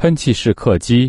喷气式客机。